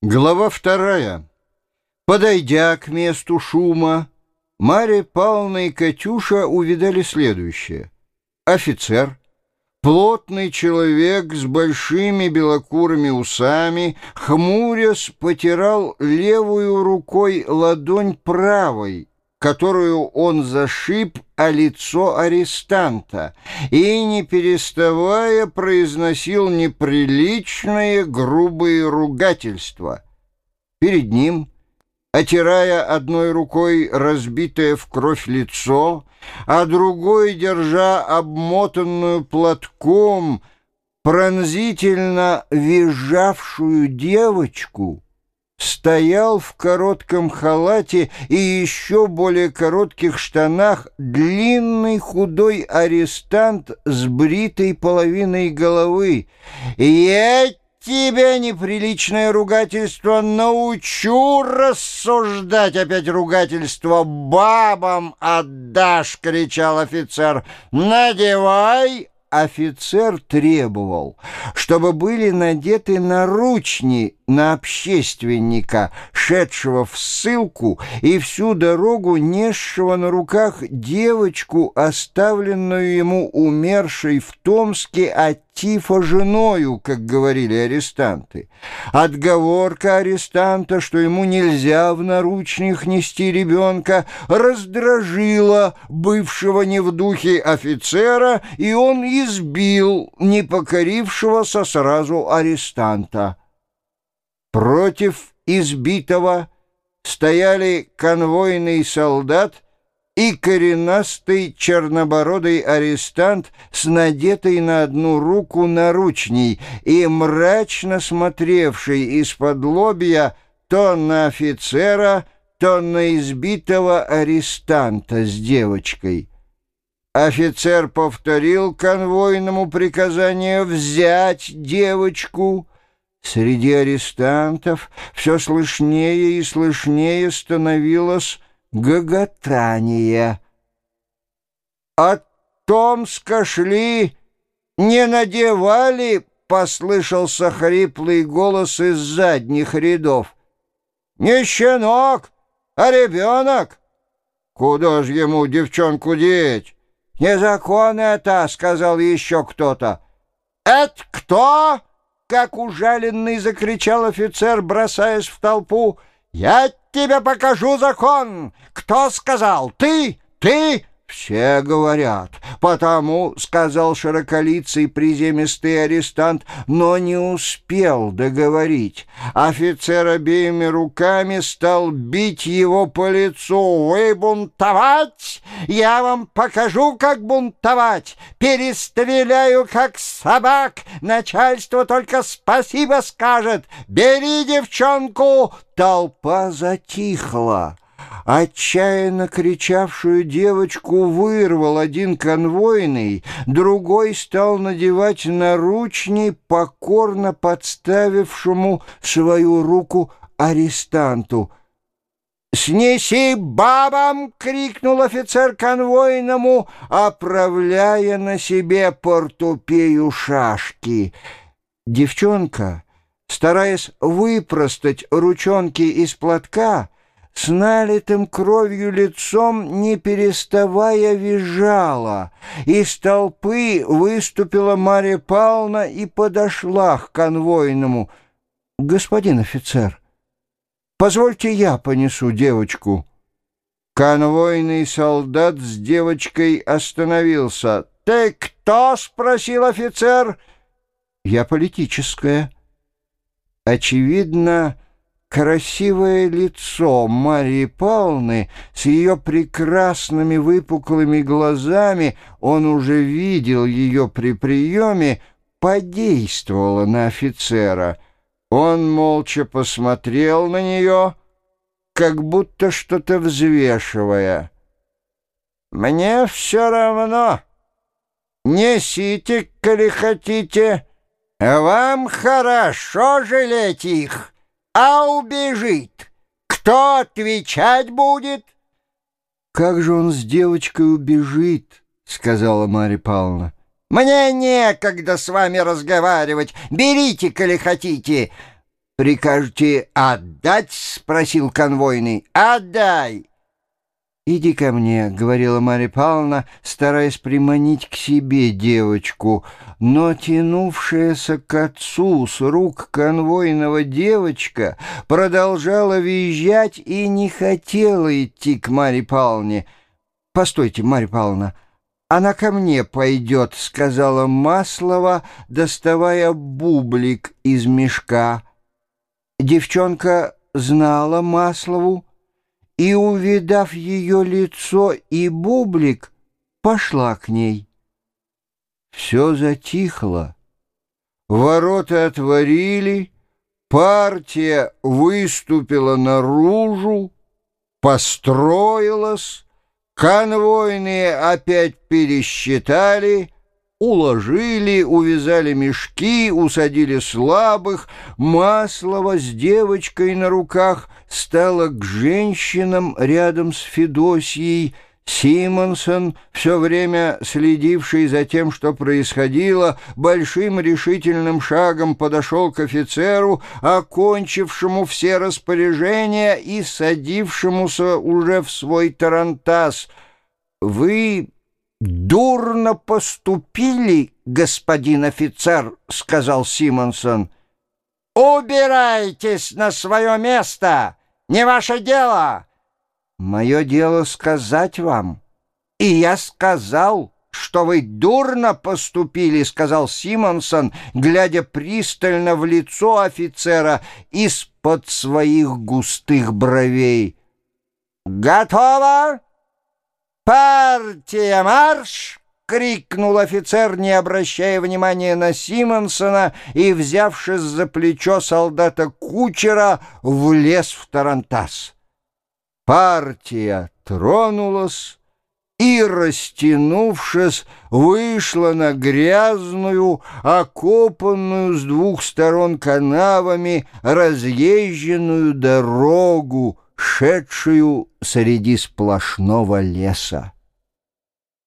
Глава вторая. Подойдя к месту шума, Марья Павловна и Катюша увидали следующее. Офицер, плотный человек с большими белокурыми усами, хмурясь, потирал левую рукой ладонь правой, которую он зашиб о лицо арестанта и, не переставая, произносил неприличные грубые ругательства. Перед ним, отирая одной рукой разбитое в кровь лицо, а другой, держа обмотанную платком, пронзительно визжавшую девочку — стоял в коротком халате и еще более коротких штанах длинный худой арестант с бритой половиной головы. «Я тебя, неприличное ругательство, научу рассуждать опять ругательство бабам отдашь!» — кричал офицер. «Надевай!» офицер требовал, чтобы были надеты наручни на общественника, шедшего в ссылку и всю дорогу несшего на руках девочку, оставленную ему умершей в Томске от тифа женою, как говорили арестанты. Отговорка арестанта, что ему нельзя в наручных нести ребенка, раздражила бывшего не в духе офицера, и он избил непокорившегося сразу арестанта. Против избитого стояли конвойный солдат и коренастый чернобородый арестант с надетой на одну руку наручней и мрачно смотревший из-под лобья то на офицера, то на избитого арестанта с девочкой. Офицер повторил конвойному приказание взять девочку — Среди арестантов все слышнее и слышнее становилось гоготание. От Томска шли, не надевали, послышался хриплый голос из задних рядов. Не щенок, а ребенок. Куда ж ему девчонку деть? Незакон это, сказал еще кто-то. Это кто? Как ужаленный закричал офицер, бросаясь в толпу. «Я тебе покажу закон! Кто сказал? Ты? Ты? «Все говорят, потому, — сказал широколицый приземистый арестант, но не успел договорить. Офицер обеими руками стал бить его по лицу. «Вы бунтовать? Я вам покажу, как бунтовать! Перестреляю, как собак! Начальство только спасибо скажет! Бери девчонку!» Толпа затихла. Отчаянно кричавшую девочку вырвал один конвойный, другой стал надевать наручни покорно подставившему свою руку арестанту. «Снеси бабам!» — крикнул офицер конвойному, оправляя на себе портупею шашки. Девчонка, стараясь выпростать ручонки из платка, с налитым кровью лицом, не переставая, визжала. Из толпы выступила Марья Павловна и подошла к конвойному. «Господин офицер, позвольте я понесу девочку». Конвойный солдат с девочкой остановился. «Ты кто?» — спросил офицер. «Я политическая». Очевидно, Красивое лицо Марии Павловны с ее прекрасными выпуклыми глазами, он уже видел ее при приеме, подействовало на офицера. Он молча посмотрел на нее, как будто что-то взвешивая. «Мне все равно. Несите, коли хотите. Вам хорошо жалеть их» а убежит, кто отвечать будет? «Как же он с девочкой убежит?» — сказала Марья Павловна. «Мне некогда с вами разговаривать. Берите, коли хотите». «Прикажете отдать?» — спросил конвойный. «Отдай!» «Иди ко мне», — говорила Марья Павловна, стараясь приманить к себе девочку, но тянувшаяся к отцу с рук конвойного девочка продолжала визжать и не хотела идти к Марье Павловне. «Постойте, Марья Павловна, она ко мне пойдет», — сказала Маслова, доставая бублик из мешка. Девчонка знала Маслову, и, увидав ее лицо и бублик, пошла к ней. Все затихло. Ворота отворили, партия выступила наружу, построилась, конвойные опять пересчитали — Уложили, увязали мешки, усадили слабых. Маслова с девочкой на руках стала к женщинам рядом с Федосией. Симонсон, все время следивший за тем, что происходило, большим решительным шагом подошел к офицеру, окончившему все распоряжения и садившемуся уже в свой тарантас. «Вы «Дурно поступили, господин офицер», — сказал Симонсон. «Убирайтесь на свое место! Не ваше дело!» «Мое дело сказать вам. И я сказал, что вы дурно поступили», — сказал Симонсон, глядя пристально в лицо офицера из-под своих густых бровей. «Готово?» «Партия, марш!» — крикнул офицер, не обращая внимания на Симонсона и, взявшись за плечо солдата кучера, влез в тарантас. Партия тронулась и, растянувшись, вышла на грязную, окопанную с двух сторон канавами, разъезженную дорогу, шедшую среди сплошного леса.